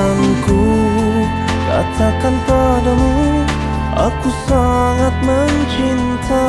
Kan ku katakan padamu Aku sangat mencinta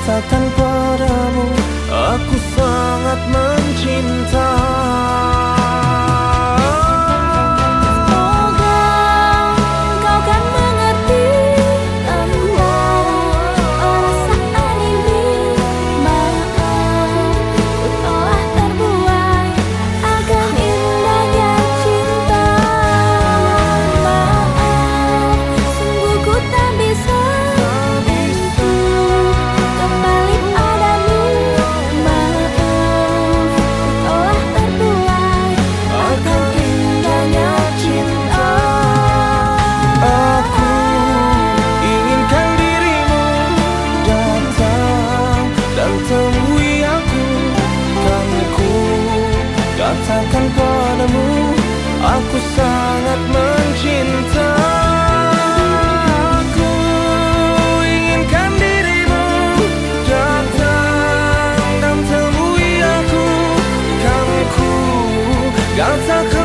katakan padamu Aku sangat mencintai padamu Aku sangat mencinta Aku inginkan dirimu Datang dan temui aku Kan ku takut.